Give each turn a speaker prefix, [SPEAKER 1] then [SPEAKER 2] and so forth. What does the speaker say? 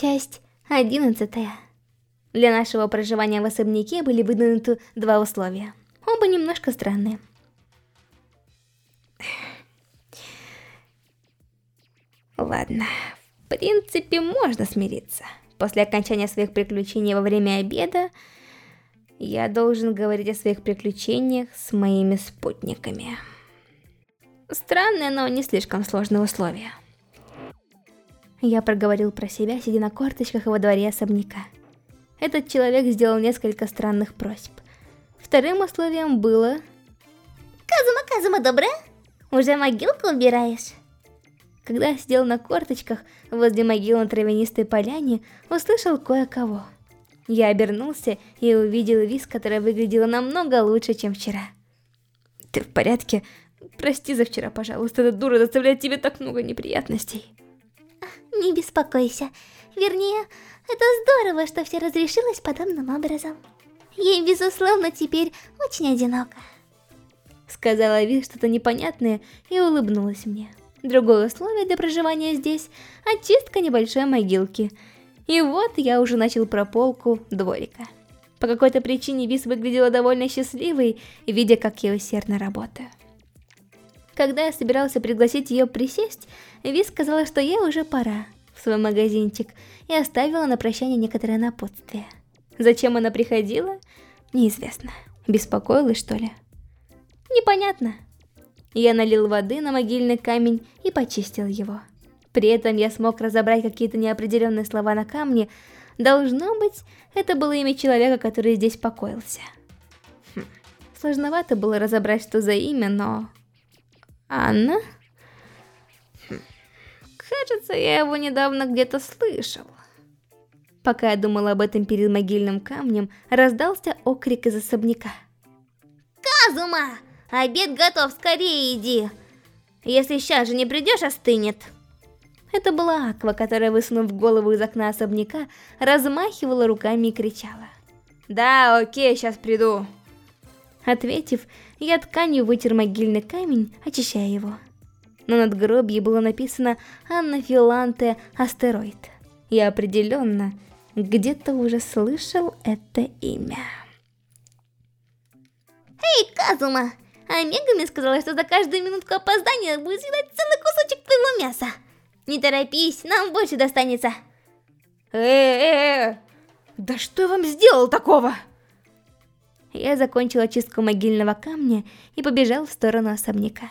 [SPEAKER 1] Часть одиннадцатая. Для нашего проживания в особняке были выдвинуты два условия. Оба немножко странные. Ладно, в принципе, можно смириться. После окончания своих приключений во время обеда, я должен говорить о своих приключениях с моими спутниками. Странное, но не слишком сложное условие. Я проговорил про себя, сидя на корточках во дворе особняка. Этот человек сделал несколько странных просьб. Вторым условием было...
[SPEAKER 2] Казума, Казума, добрая? Уже могилку убираешь?
[SPEAKER 1] Когда я сидел на корточках возле могилы на травянистой поляне, услышал кое-кого. Я обернулся и увидел Виз, которая выглядела намного лучше, чем вчера. Ты в порядке? Прости за вчера, пожалуйста, эта дура доставляет тебе так много неприятностей.
[SPEAKER 2] Не беспокойся. Вернее, это здорово, что все разрешилось подобным образом. Ей, безусловно, теперь очень одиноко.
[SPEAKER 1] Сказала Виз что-то непонятное и улыбнулась мне. Другое условие для проживания здесь – очистка небольшой могилки. И вот я уже начал прополку дворика. По какой-то причине Виз выглядела довольно счастливой, видя, как я усердно работаю. Когда я собирался пригласить ее присесть, Ви сказала, что ей уже пора в свой магазинчик и оставила на прощание некоторое напутствие. Зачем она приходила? Неизвестно. Беспокоилась, что ли? Непонятно. Я налил воды на могильный камень и почистил его. При этом я смог разобрать какие-то неопределенные слова на камне. Должно быть, это было имя человека, который здесь покоился. Хм. Сложновато было разобрать, что за имя, но... Анна? Хм. Кажется, я его недавно где-то слышал. Пока я думал об этом перед могильным камнем, раздался окрик из особняка.
[SPEAKER 2] Казума! Обед готов, скорее иди! Если сейчас же не придешь, остынет.
[SPEAKER 1] Это была Аква, которая, высунув голову из окна особняка, размахивала руками и кричала. «Да, окей, сейчас приду». Ответив, я тканью вытер могильный камень, очищая его. На надгробье было написано «Анна Филанте Астероид». Я определенно где-то уже слышал это имя.
[SPEAKER 2] Эй, Казума! А Мегами сказала, что за каждую минутку опоздания будет съедать целый кусочек твоего мяса. Не торопись, нам больше достанется.
[SPEAKER 1] Э-э-э! Да что я вам сделал такого? Я закончил очистку могильного камня и побежал в сторону особняка.